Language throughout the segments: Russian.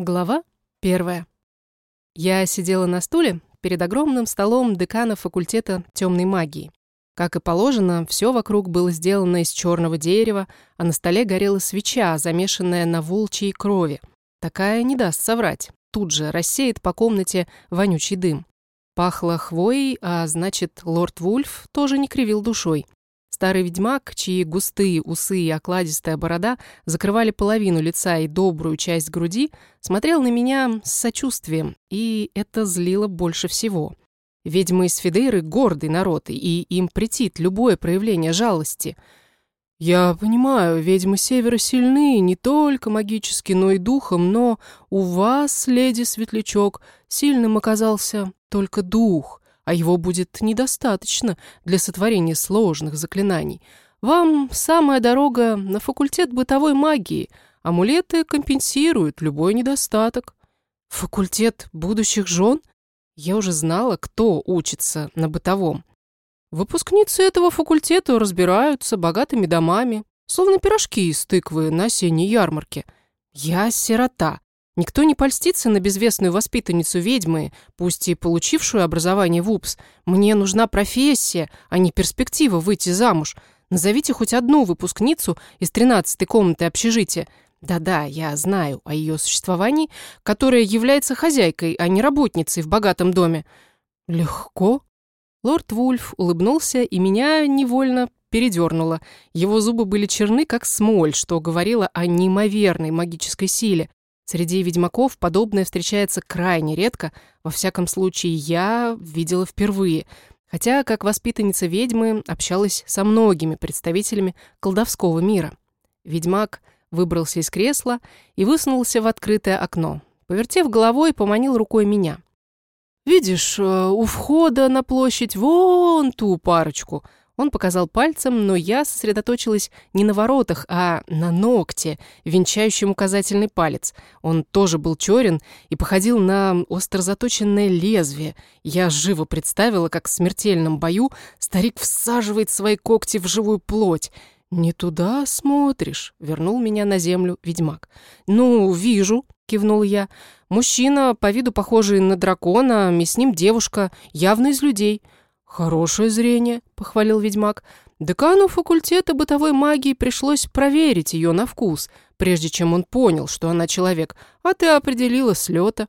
Глава первая. Я сидела на стуле перед огромным столом декана факультета темной магии. Как и положено, все вокруг было сделано из черного дерева, а на столе горела свеча, замешанная на волчьей крови. Такая не даст соврать. Тут же рассеет по комнате вонючий дым. Пахло хвоей, а значит, лорд Вульф тоже не кривил душой. Старый ведьмак, чьи густые усы и окладистая борода закрывали половину лица и добрую часть груди, смотрел на меня с сочувствием, и это злило больше всего. Ведьмы из Фидейры — гордый народ, и им претит любое проявление жалости. «Я понимаю, ведьмы Севера сильны не только магически, но и духом, но у вас, леди Светлячок, сильным оказался только дух», а его будет недостаточно для сотворения сложных заклинаний. Вам самая дорога на факультет бытовой магии. Амулеты компенсируют любой недостаток. Факультет будущих жен? Я уже знала, кто учится на бытовом. Выпускницы этого факультета разбираются богатыми домами, словно пирожки из тыквы на осенней ярмарке. Я сирота, Никто не польстится на безвестную воспитанницу ведьмы, пусть и получившую образование в УПС. Мне нужна профессия, а не перспектива выйти замуж. Назовите хоть одну выпускницу из тринадцатой комнаты общежития. Да-да, я знаю о ее существовании, которая является хозяйкой, а не работницей в богатом доме. Легко. Лорд Вульф улыбнулся, и меня невольно передернуло. Его зубы были черны, как смоль, что говорило о неимоверной магической силе. Среди ведьмаков подобное встречается крайне редко, во всяком случае я видела впервые, хотя как воспитанница ведьмы общалась со многими представителями колдовского мира. Ведьмак выбрался из кресла и высунулся в открытое окно. Повертев головой, поманил рукой меня. «Видишь, э, у входа на площадь вон ту парочку», он показал пальцем, но я сосредоточилась не на воротах, а на ногте, венчающем указательный палец. Он тоже был черен и походил на острозаточенное лезвие. Я живо представила, как в смертельном бою старик всаживает свои когти в живую плоть. «Не туда смотришь», — вернул меня на землю ведьмак. «Ну, вижу», — кивнул я. «Мужчина, по виду похожий на дракона, и с ним девушка, явно из людей». «Хорошее зрение», — похвалил ведьмак. «Декану факультета бытовой магии пришлось проверить ее на вкус, прежде чем он понял, что она человек, а ты определила с лета».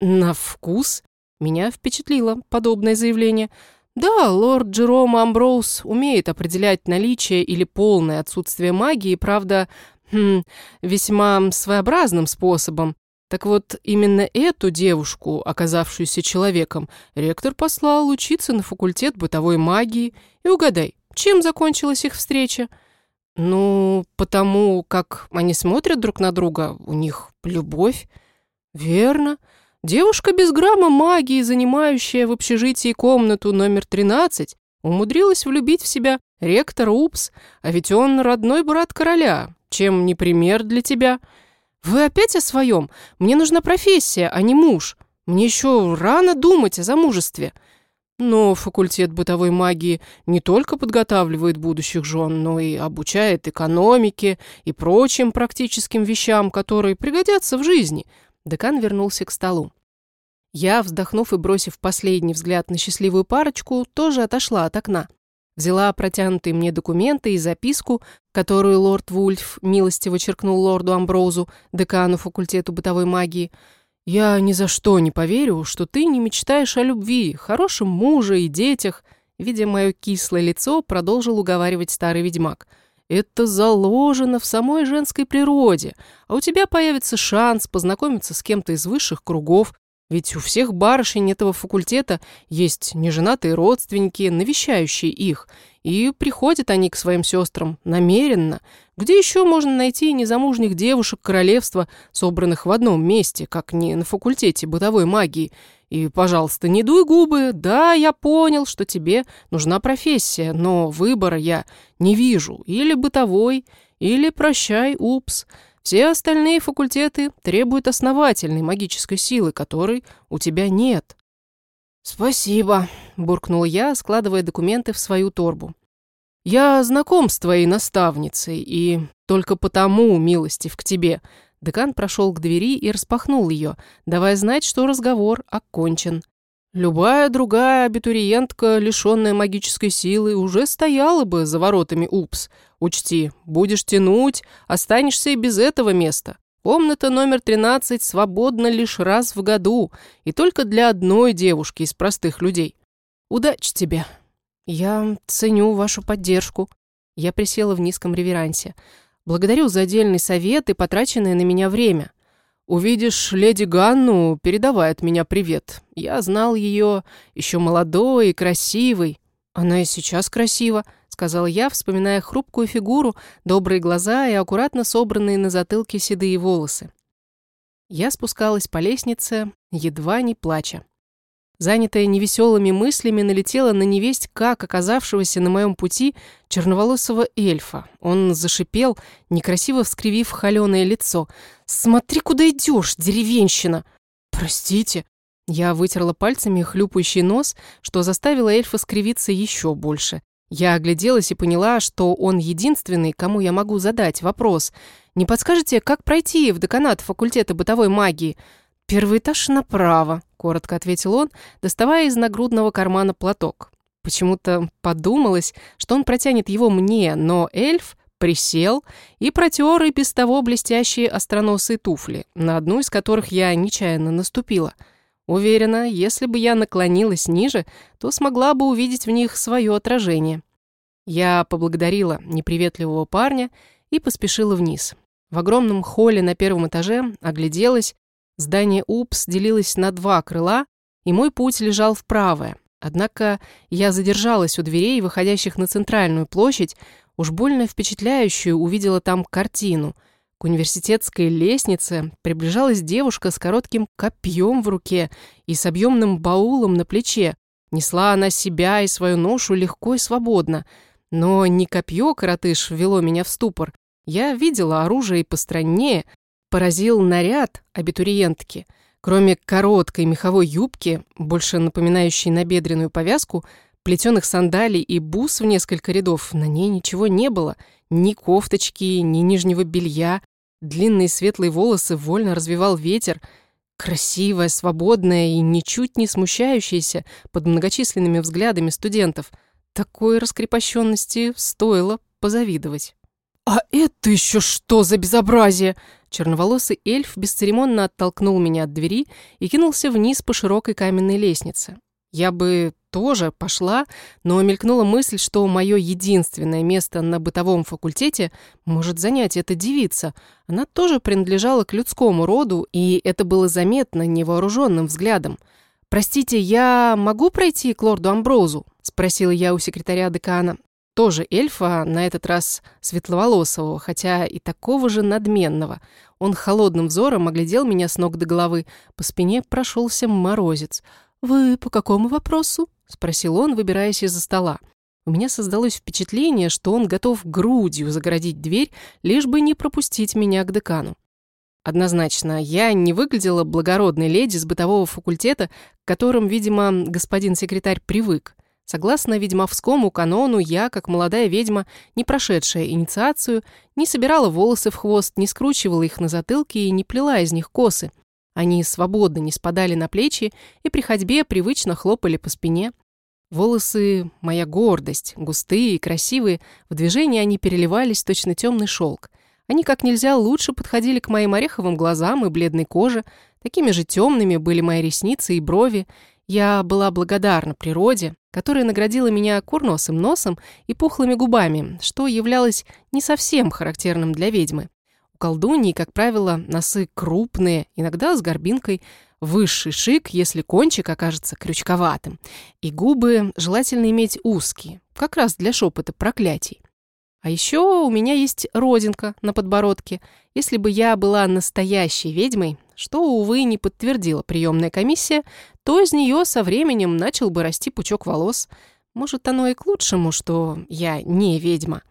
«На вкус?» Меня впечатлило подобное заявление. Да, лорд Джером Амброуз умеет определять наличие или полное отсутствие магии, правда, хм, весьма своеобразным способом. Так вот, именно эту девушку, оказавшуюся человеком, ректор послал учиться на факультет бытовой магии. И угадай, чем закончилась их встреча? Ну, потому как они смотрят друг на друга, у них любовь. Верно. Девушка без грамма магии, занимающая в общежитии комнату номер 13, умудрилась влюбить в себя ректор Упс, а ведь он родной брат короля. Чем не пример для тебя – «Вы опять о своем? Мне нужна профессия, а не муж. Мне еще рано думать о замужестве». Но факультет бытовой магии не только подготавливает будущих жен, но и обучает экономике и прочим практическим вещам, которые пригодятся в жизни. Декан вернулся к столу. Я, вздохнув и бросив последний взгляд на счастливую парочку, тоже отошла от окна. Взяла протянутые мне документы и записку, которую лорд Вульф милостиво черкнул лорду Амброузу, декану факультету бытовой магии. «Я ни за что не поверю, что ты не мечтаешь о любви, хорошем муже и детях», видя мое кислое лицо, продолжил уговаривать старый ведьмак. «Это заложено в самой женской природе, а у тебя появится шанс познакомиться с кем-то из высших кругов, ведь у всех барышень этого факультета есть неженатые родственники, навещающие их, и приходят они к своим сестрам намеренно. Где еще можно найти незамужних девушек королевства, собранных в одном месте, как не на факультете бытовой магии? И, пожалуйста, не дуй губы. Да, я понял, что тебе нужна профессия, но выбора я не вижу. Или бытовой, или прощай, упс. Все остальные факультеты требуют основательной магической силы, которой у тебя нет». «Спасибо», — буркнул я, складывая документы в свою торбу. «Я знаком с твоей наставницей, и только потому милостив к тебе. Декан прошел к двери и распахнул ее, давая знать, что разговор окончен. Любая другая абитуриентка, лишенная магической силы, уже стояла бы за воротами УПС. Учти, будешь тянуть, останешься и без этого места. Комната номер 13 свободна лишь раз в году, и только для одной девушки из простых людей. Удачи тебе. Я ценю вашу поддержку. Я присела в низком реверансе. Благодарю за отдельный совет и потраченное на меня время. Увидишь леди Ганну, передавай от меня привет. Я знал ее еще молодой и красивой. Она и сейчас красива, сказала я, вспоминая хрупкую фигуру, добрые глаза и аккуратно собранные на затылке седые волосы. Я спускалась по лестнице, едва не плача занятая невеселыми мыслями, налетела на невесть, как оказавшегося на моем пути черноволосого эльфа. Он зашипел, некрасиво вскривив холеное лицо. «Смотри, куда идешь, деревенщина!» «Простите!» Я вытерла пальцами хлюпающий нос, что заставило эльфа скривиться еще больше. Я огляделась и поняла, что он единственный, кому я могу задать вопрос. «Не подскажете, как пройти в деканат факультета бытовой магии?» «Первый этаж направо», — коротко ответил он, доставая из нагрудного кармана платок. Почему-то подумалось, что он протянет его мне, но эльф присел и протер и без того блестящие остроносые туфли, на одну из которых я нечаянно наступила. Уверена, если бы я наклонилась ниже, то смогла бы увидеть в них свое отражение. Я поблагодарила неприветливого парня и поспешила вниз. В огромном холле на первом этаже огляделась Здание УПС делилось на два крыла, и мой путь лежал в правое. Однако я задержалась у дверей, выходящих на центральную площадь, уж больно впечатляющую увидела там картину. К университетской лестнице приближалась девушка с коротким копьем в руке и с объемным баулом на плече. Несла она себя и свою ношу легко и свободно. Но не копье, коротыш, ввело меня в ступор. Я видела оружие и постраннее, поразил наряд абитуриентки. Кроме короткой меховой юбки, больше напоминающей набедренную повязку, плетеных сандалий и бус в несколько рядов, на ней ничего не было. Ни кофточки, ни нижнего белья. Длинные светлые волосы вольно развивал ветер. Красивая, свободная и ничуть не смущающаяся под многочисленными взглядами студентов. Такой раскрепощенности стоило позавидовать. «А это еще что за безобразие?» Черноволосый эльф бесцеремонно оттолкнул меня от двери и кинулся вниз по широкой каменной лестнице. Я бы тоже пошла, но мелькнула мысль, что мое единственное место на бытовом факультете может занять эта девица. Она тоже принадлежала к людскому роду, и это было заметно невооруженным взглядом. «Простите, я могу пройти к лорду Амброзу?» — спросила я у секретаря декана. Тоже эльфа, на этот раз светловолосого, хотя и такого же надменного. Он холодным взором оглядел меня с ног до головы. По спине прошелся морозец. «Вы по какому вопросу?» — спросил он, выбираясь из-за стола. У меня создалось впечатление, что он готов грудью загородить дверь, лишь бы не пропустить меня к декану. Однозначно, я не выглядела благородной леди с бытового факультета, к которым, видимо, господин секретарь привык. Согласно ведьмовскому канону, я, как молодая ведьма, не прошедшая инициацию, не собирала волосы в хвост, не скручивала их на затылке и не плела из них косы. Они свободно не спадали на плечи и при ходьбе привычно хлопали по спине. Волосы — моя гордость, густые и красивые, в движении они переливались точно темный шелк. Они как нельзя лучше подходили к моим ореховым глазам и бледной коже, такими же темными были мои ресницы и брови, я была благодарна природе, которая наградила меня курносым носом и пухлыми губами, что являлось не совсем характерным для ведьмы. У колдуньи, как правило, носы крупные, иногда с горбинкой, высший шик, если кончик окажется крючковатым, и губы желательно иметь узкие, как раз для шепота проклятий. А еще у меня есть родинка на подбородке. Если бы я была настоящей ведьмой, что, увы, не подтвердила приемная комиссия, то из нее со временем начал бы расти пучок волос. Может, оно и к лучшему, что я не ведьма.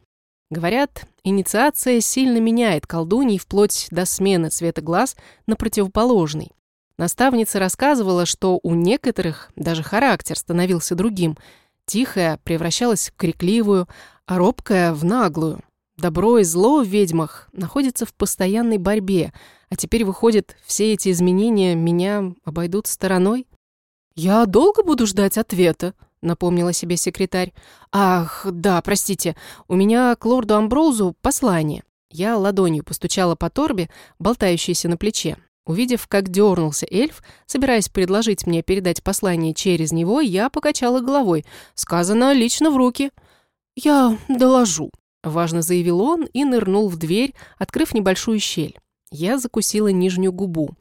Говорят, инициация сильно меняет колдуней вплоть до смены цвета глаз на противоположный. Наставница рассказывала, что у некоторых даже характер становился другим. Тихая превращалась в крикливую, а робкая — в наглую. Добро и зло в ведьмах находятся в постоянной борьбе, а теперь, выходит, все эти изменения меня обойдут стороной? «Я долго буду ждать ответа», — напомнила себе секретарь. «Ах, да, простите, у меня к лорду Амброузу послание». Я ладонью постучала по торбе, болтающейся на плече. Увидев, как дернулся эльф, собираясь предложить мне передать послание через него, я покачала головой. Сказано лично в руки. «Я доложу», — важно заявил он и нырнул в дверь, открыв небольшую щель. Я закусила нижнюю губу.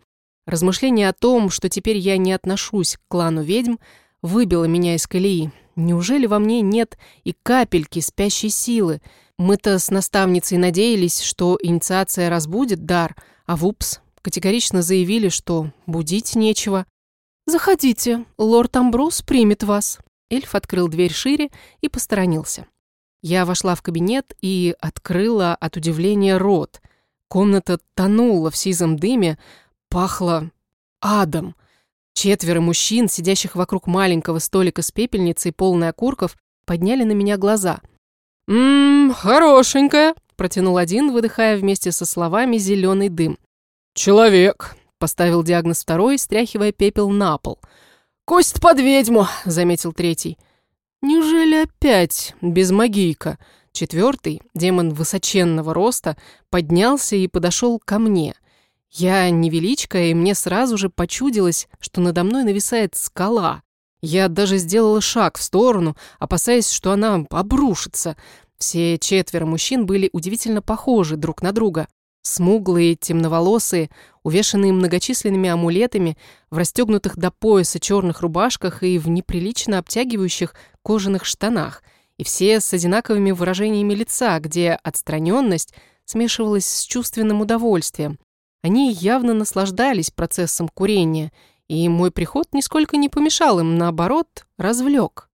Размышление о том, что теперь я не отношусь к клану ведьм, выбило меня из колеи. Неужели во мне нет и капельки спящей силы? Мы-то с наставницей надеялись, что инициация разбудит дар, а вупс, категорично заявили, что будить нечего. «Заходите, лорд Амбрус примет вас». Эльф открыл дверь шире и посторонился. Я вошла в кабинет и открыла от удивления рот. Комната тонула в сизом дыме, пахло адом. Четверо мужчин, сидящих вокруг маленького столика с пепельницей, полной окурков, подняли на меня глаза. «Ммм, хорошенькая», — протянул один, выдыхая вместе со словами зеленый дым. «Человек», — поставил диагноз второй, стряхивая пепел на пол. «Кость под ведьму», — заметил третий. «Неужели опять без магийка?» Четвертый, демон высоченного роста, поднялся и подошел ко мне. Я невеличкая, и мне сразу же почудилось, что надо мной нависает скала. Я даже сделала шаг в сторону, опасаясь, что она обрушится. Все четверо мужчин были удивительно похожи друг на друга. Смуглые, темноволосые, увешанные многочисленными амулетами, в расстегнутых до пояса черных рубашках и в неприлично обтягивающих кожаных штанах, и все с одинаковыми выражениями лица, где отстраненность смешивалась с чувственным удовольствием, они явно наслаждались процессом курения, и мой приход нисколько не помешал им, наоборот, развлек.